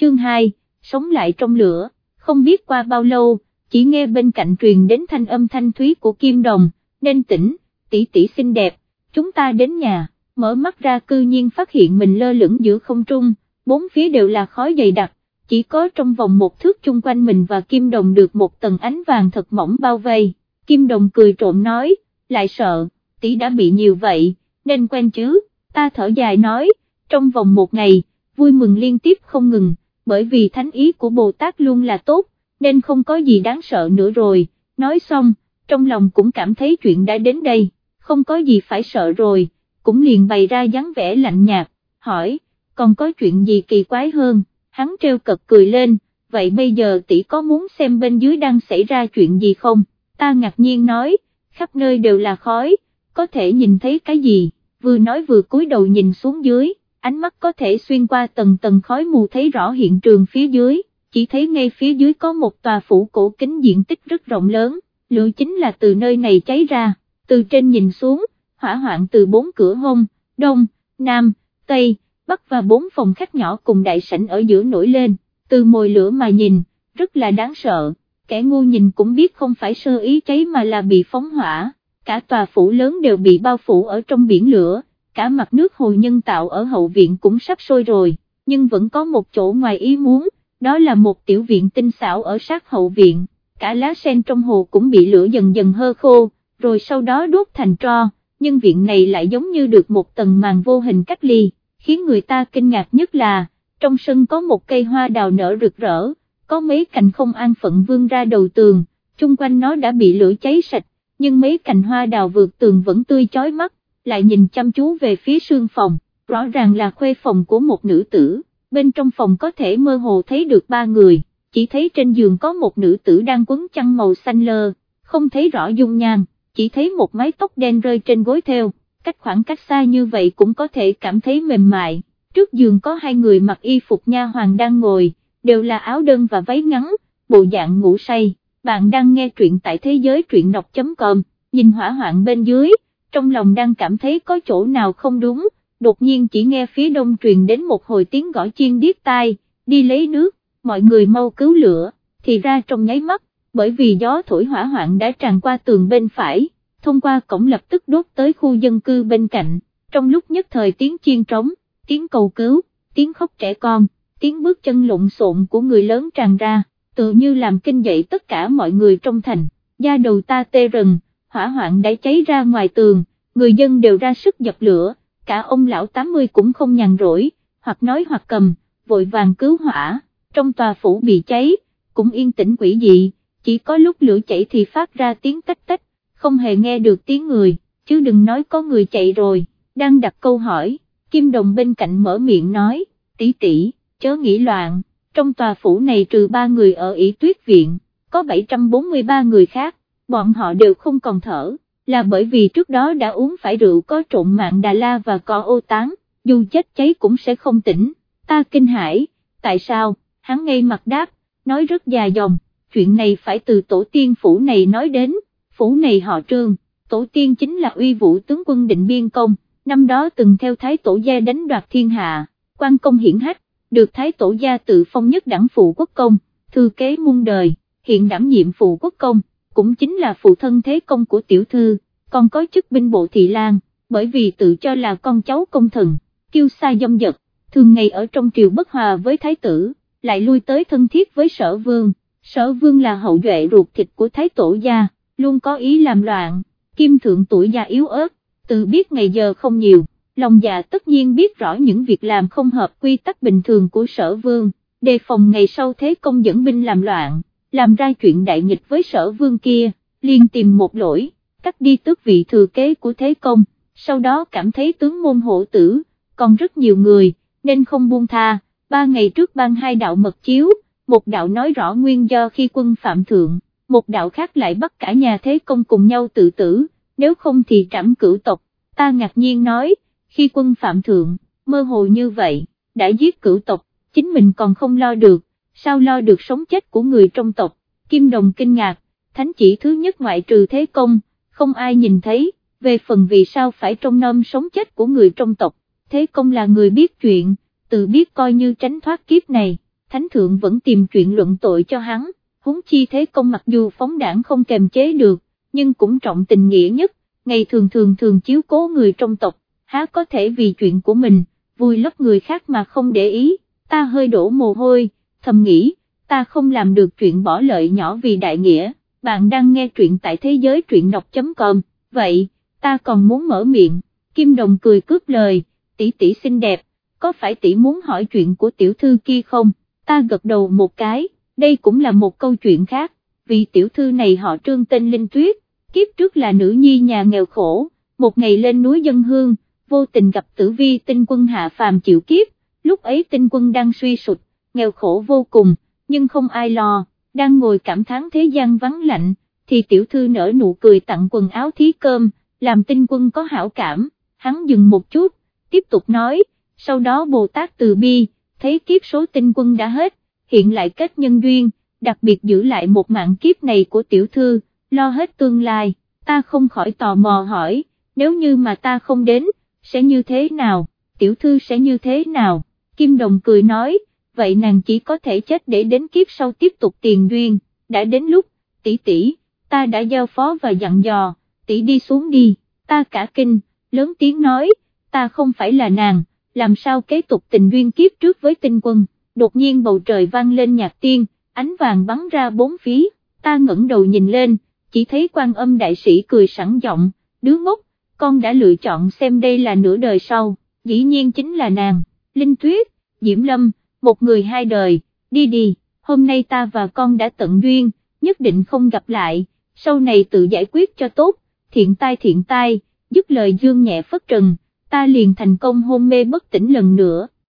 chương 2, sống lại trong lửa, không biết qua bao lâu, chỉ nghe bên cạnh truyền đến thanh âm thanh thúy của Kim Đồng, nên tỉnh, tỷ tỷ xinh đẹp, chúng ta đến nhà, mở mắt ra cư nhiên phát hiện mình lơ lửng giữa không trung, bốn phía đều là khói dày đặc, chỉ có trong vòng một thước chung quanh mình và Kim Đồng được một tầng ánh vàng thật mỏng bao vây, Kim Đồng cười trộm nói, lại sợ, tỷ đã bị nhiều vậy, nên quen chứ, ta thở dài nói, trong vòng một ngày, vui mừng liên tiếp không ngừng, bởi vì thánh ý của Bồ Tát luôn là tốt, nên không có gì đáng sợ nữa rồi, nói xong, trong lòng cũng cảm thấy chuyện đã đến đây, không có gì phải sợ rồi, cũng liền bày ra dáng vẻ lạnh nhạt, hỏi, còn có chuyện gì kỳ quái hơn, hắn treo cật cười lên, vậy bây giờ tỷ có muốn xem bên dưới đang xảy ra chuyện gì không, ta ngạc nhiên nói, khắp nơi đều là khói, có thể nhìn thấy cái gì, vừa nói vừa cúi đầu nhìn xuống dưới, ánh mắt có thể xuyên qua tầng tầng khói mù thấy rõ hiện trường phía dưới, chỉ thấy ngay phía dưới có một tòa phủ cổ kính diện tích rất rộng lớn, lửa chính là từ nơi này cháy ra, từ trên nhìn xuống, hỏa hoạn từ bốn cửa hông, đông, nam, tây, bắc và bốn phòng khách nhỏ cùng đại sảnh ở giữa nổi lên, từ mồi lửa mà nhìn, rất là đáng sợ, kẻ ngu nhìn cũng biết không phải sơ ý cháy mà là bị phóng hỏa, cả tòa phủ lớn đều bị bao phủ ở trong biển lửa, cả mặt nước hồ nhân tạo ở hậu viện cũng sắp sôi rồi, nhưng vẫn có một chỗ ngoài ý muốn, đó là một tiểu viện tinh xảo ở sát hậu viện, cả lá sen trong hồ cũng bị lửa dần dần hơ khô, rồi sau đó đốt thành tro, nhưng viện này lại giống như được một tầng màn vô hình cách ly, khiến người ta kinh ngạc nhất là, trong sân có một cây hoa đào nở rực rỡ, có mấy cành không an phận vươn ra đầu tường, chung quanh nó đã bị lửa cháy sạch, nhưng mấy cành hoa đào vượt tường vẫn tươi chói mắt, lại nhìn chăm chú về phía sương phòng, rõ ràng là khuê phòng của một nữ tử, bên trong phòng có thể mơ hồ thấy được ba người, chỉ thấy trên giường có một nữ tử đang quấn chăn màu xanh lơ, không thấy rõ dung nhan, chỉ thấy một mái tóc đen rơi trên gối theo, cách khoảng cách xa như vậy cũng có thể cảm thấy mềm mại, trước giường có hai người mặc y phục nha hoàng đang ngồi, đều là áo đơn và váy ngắn, bộ dạng ngủ say, bạn đang nghe truyện tại thế giới truyện đọc.com, nhìn hỏa hoạn bên dưới, trong lòng đang cảm thấy có chỗ nào không đúng, đột nhiên chỉ nghe phía đông truyền đến một hồi tiếng gõ chiên điếc tai, đi lấy nước, mọi người mau cứu lửa, thì ra trong nháy mắt, bởi vì gió thổi hỏa hoạn đã tràn qua tường bên phải, thông qua cổng lập tức đốt tới khu dân cư bên cạnh, trong lúc nhất thời tiếng chiên trống, tiếng cầu cứu, tiếng khóc trẻ con, tiếng bước chân lộn xộn của người lớn tràn ra, tự như làm kinh dậy tất cả mọi người trong thành, da đầu ta tê rần, hỏa hoạn đã cháy ra ngoài tường, người dân đều ra sức dập lửa, cả ông lão 80 cũng không nhàn rỗi, hoặc nói hoặc cầm, vội vàng cứu hỏa, trong tòa phủ bị cháy, cũng yên tĩnh quỷ dị, chỉ có lúc lửa chảy thì phát ra tiếng tách tách, không hề nghe được tiếng người, chứ đừng nói có người chạy rồi, đang đặt câu hỏi, Kim Đồng bên cạnh mở miệng nói, tỷ tỷ, chớ nghĩ loạn, trong tòa phủ này trừ ba người ở ỷ tuyết viện, có 743 người khác, bọn họ đều không còn thở, là bởi vì trước đó đã uống phải rượu có trộn mạng Đà La và cỏ ô tán, dù chết cháy cũng sẽ không tỉnh, ta kinh hãi, tại sao, hắn ngay mặt đáp, nói rất già dòng, chuyện này phải từ tổ tiên phủ này nói đến, phủ này họ trương, tổ tiên chính là uy vũ tướng quân định biên công, năm đó từng theo thái tổ gia đánh đoạt thiên hạ, quan công hiển hách, được thái tổ gia tự phong nhất đẳng phụ quốc công, thư kế muôn đời, hiện đảm nhiệm phụ quốc công cũng chính là phụ thân thế công của tiểu thư, còn có chức binh bộ thị lang, bởi vì tự cho là con cháu công thần, kiêu sa dâm dật, thường ngày ở trong triều bất hòa với thái tử, lại lui tới thân thiết với sở vương, sở vương là hậu duệ ruột thịt của thái tổ gia, luôn có ý làm loạn, kim thượng tuổi già yếu ớt, tự biết ngày giờ không nhiều, lòng dạ tất nhiên biết rõ những việc làm không hợp quy tắc bình thường của sở vương, đề phòng ngày sau thế công dẫn binh làm loạn làm ra chuyện đại nghịch với sở vương kia, liền tìm một lỗi, cắt đi tước vị thừa kế của thế công, sau đó cảm thấy tướng môn hộ tử, còn rất nhiều người, nên không buông tha, ba ngày trước ban hai đạo mật chiếu, một đạo nói rõ nguyên do khi quân phạm thượng, một đạo khác lại bắt cả nhà thế công cùng nhau tự tử, nếu không thì trảm cửu tộc, ta ngạc nhiên nói, khi quân phạm thượng, mơ hồ như vậy, đã giết cửu tộc, chính mình còn không lo được, sao lo được sống chết của người trong tộc, Kim Đồng kinh ngạc, thánh chỉ thứ nhất ngoại trừ thế công, không ai nhìn thấy, về phần vì sao phải trông nom sống chết của người trong tộc, thế công là người biết chuyện, tự biết coi như tránh thoát kiếp này, thánh thượng vẫn tìm chuyện luận tội cho hắn, huống chi thế công mặc dù phóng đảng không kềm chế được, nhưng cũng trọng tình nghĩa nhất, ngày thường thường thường chiếu cố người trong tộc, há có thể vì chuyện của mình, vui lấp người khác mà không để ý, ta hơi đổ mồ hôi, thầm nghĩ, ta không làm được chuyện bỏ lợi nhỏ vì đại nghĩa, bạn đang nghe truyện tại thế giới truyện đọc.com, vậy, ta còn muốn mở miệng, Kim Đồng cười cướp lời, tỷ tỷ xinh đẹp, có phải tỷ muốn hỏi chuyện của tiểu thư kia không, ta gật đầu một cái, đây cũng là một câu chuyện khác, vì tiểu thư này họ trương tên Linh Tuyết, kiếp trước là nữ nhi nhà nghèo khổ, một ngày lên núi dân hương, vô tình gặp tử vi tinh quân hạ phàm chịu kiếp, lúc ấy tinh quân đang suy sụt, nghèo khổ vô cùng, nhưng không ai lo, đang ngồi cảm thán thế gian vắng lạnh, thì tiểu thư nở nụ cười tặng quần áo thí cơm, làm tinh quân có hảo cảm, hắn dừng một chút, tiếp tục nói, sau đó Bồ Tát từ bi, thấy kiếp số tinh quân đã hết, hiện lại kết nhân duyên, đặc biệt giữ lại một mạng kiếp này của tiểu thư, lo hết tương lai, ta không khỏi tò mò hỏi, nếu như mà ta không đến, sẽ như thế nào, tiểu thư sẽ như thế nào, Kim Đồng cười nói, vậy nàng chỉ có thể chết để đến kiếp sau tiếp tục tiền duyên, đã đến lúc, tỷ tỷ, ta đã giao phó và dặn dò, tỷ đi xuống đi, ta cả kinh, lớn tiếng nói, ta không phải là nàng, làm sao kế tục tình duyên kiếp trước với tinh quân, đột nhiên bầu trời vang lên nhạc tiên, ánh vàng bắn ra bốn phía, ta ngẩng đầu nhìn lên, chỉ thấy quan âm đại sĩ cười sẵn giọng, đứa ngốc, con đã lựa chọn xem đây là nửa đời sau, dĩ nhiên chính là nàng, Linh Tuyết, Diễm Lâm, một người hai đời, đi đi, hôm nay ta và con đã tận duyên, nhất định không gặp lại, sau này tự giải quyết cho tốt, thiện tai thiện tai, dứt lời dương nhẹ phất trần, ta liền thành công hôn mê bất tỉnh lần nữa.